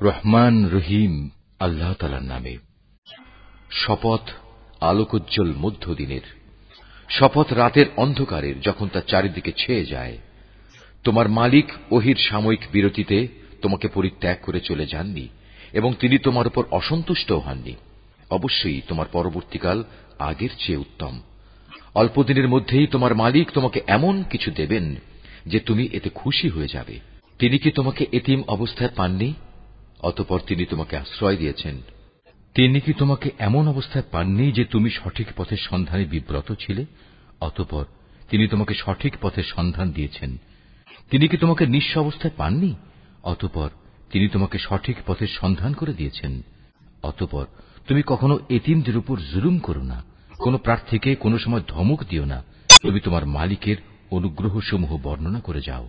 রহমান রহিম। আল্লাহ তালার নামে। শপথ আলোকোজ্জ্বল মধ্যদিনের শপথ রাতের অন্ধকারের যখন তা চারিদিকে ছেয়ে যায় তোমার মালিক ওহির সাময়িক বিরতিতে তোমাকে পরিত্যাগ করে চলে যাননি এবং তিনি তোমার উপর অসন্তুষ্ট হননি। অবশ্যই তোমার পরবর্তীকাল আগের চেয়ে উত্তম। অল্প দিনের মধ্যেই তোমার মালিক তোমাকে এমন কিছু দেবেন যে তুমি এতে খুশি হয়ে যাবে। তিনি কি তোমাকে এতিম অবস্থায় পাননি? অতপর তিনি তোমাকে আশ্রয় দিয়েছেন। তিনি কি তোমাকে এমন অবস্থায় পাননি যে তুমি সঠিক পথের সন্ধানে বিব্রত ছিলে? অতপর তিনি তোমাকে সঠিক পথের সন্ধান দিয়েছেন। তিনি কি তোমাকে নিঃস্ব অবস্থায় পাননি? অতপর তিনি তোমাকে সঠিক পথের সন্ধান করে দিয়েছেন। অতপর তুমি কখনো এতিমদের উপর জুলুম করো না। কোন প্রার্থীকে কোনো সময় ধমক দিও না। তুমি তোমার মালিকের অনুগ্রহসমূহ বর্ণনা করে যাও।